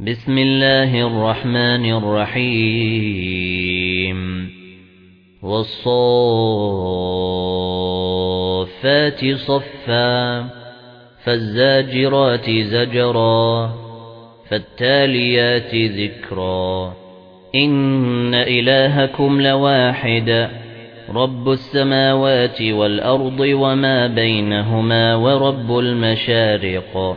بسم الله الرحمن الرحيم. والصفات صفا فالزاجرات زجرا فالتاليات ذكرا. إن إلهكم لواحد رب السماوات والأرض وما بينهما ورب المشارق.